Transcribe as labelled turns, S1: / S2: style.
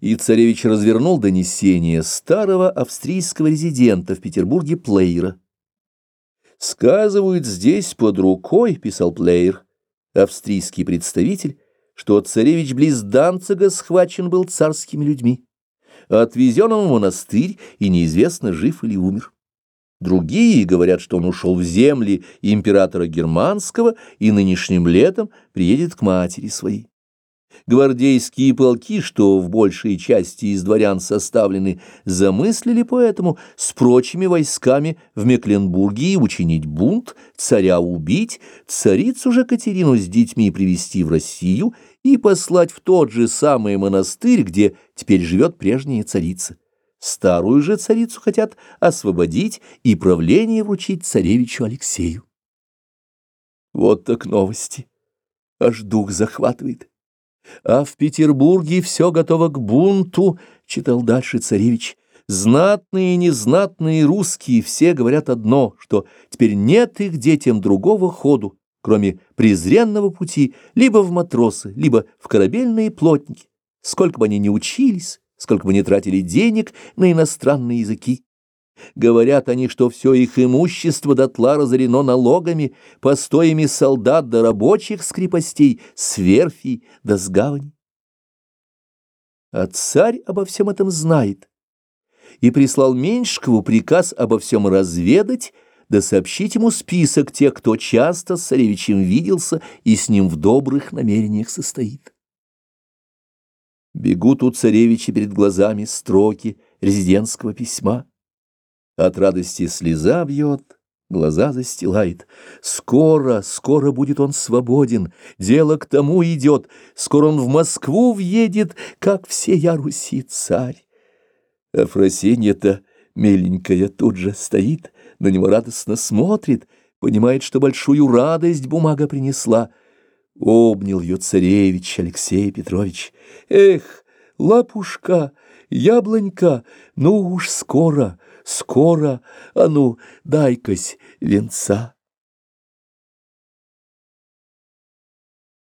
S1: и царевич развернул донесение старого австрийского резидента в Петербурге Плейера. «Сказывают здесь под рукой», — писал Плеер, австрийский представитель, что царевич близ Данцига схвачен был царскими людьми, отвезен он в монастырь и неизвестно, жив или умер. Другие говорят, что он ушел в земли императора Германского и нынешним летом приедет к матери своей. Гвардейские полки, что в большей части из дворян составлены, замыслили поэтому с прочими войсками в Мекленбурге учинить бунт, царя убить, царицу же Катерину с детьми привести в Россию и послать в тот же самый монастырь, где теперь живет прежняя царица. Старую же царицу хотят освободить и правление вручить царевичу Алексею. Вот так новости. Аж дух захватывает. А в Петербурге все готово к бунту, читал дальше царевич. Знатные и незнатные русские все говорят одно, что теперь нет их детям другого ходу, кроме презренного пути либо в матросы, либо в корабельные плотники. Сколько бы они ни учились, сколько бы ни тратили денег на иностранные языки. Говорят они, что все их имущество дотла разорено налогами, постоями солдат до рабочих с крепостей, с верфей до с. А царь обо всем этом знает и прислал Меньшкову приказ обо всем разведать, да сообщить ему список тех, кто часто с царевичем виделся и с ним в добрых намерениях состоит. Бегут у царевича перед глазами строки резидентского письма. От радости слеза бьет, глаза застилает. Скоро, скоро будет он свободен, дело к тому идет. Скоро он в Москву въедет, как все я Руси царь. Афросинья-то, миленькая, тут же стоит, на него радостно смотрит, понимает, что большую радость бумага принесла. Обнял ее царевич Алексей Петрович. Эх, лапушка, яблонька, ну уж скоро, скоро, а ну, дай-кась венца.